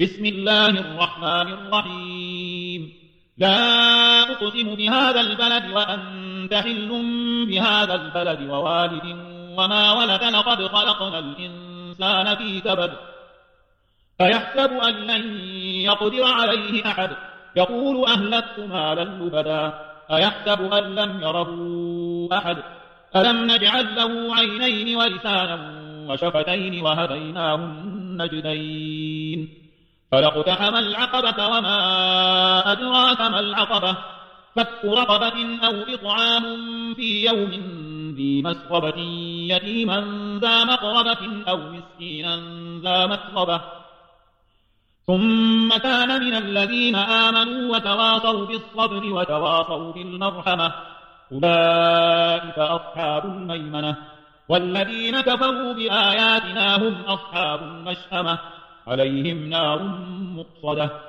بسم الله الرحمن الرحيم. لا أقسم بهذا البلد وأنت حل بهذا البلد ووالد وما ولد لقد خلقنا الإنسان في كبد. أيحسب أن لن يقدر عليه أحد. يقول أهلكت مالا لبدا. أيحسب أن لم يره أحد. ألم نجعل له عينين ولسانا وشفتين وهديناه النجدين فلقتحم العقبة وما أدراك ما العقبة فك رقبة أو إطعام في يوم ذي مسغبة يتيما ذا مقربة أو مسكينا ذا متربة ثم كان من الذين آمنوا وتواصوا بالصبر وتواصوا بالمرحمة أولئك أصحاب الميمنة والذين كفروا بآياتنا هم أصحاب المشأمة. عليهم نار مقصدة.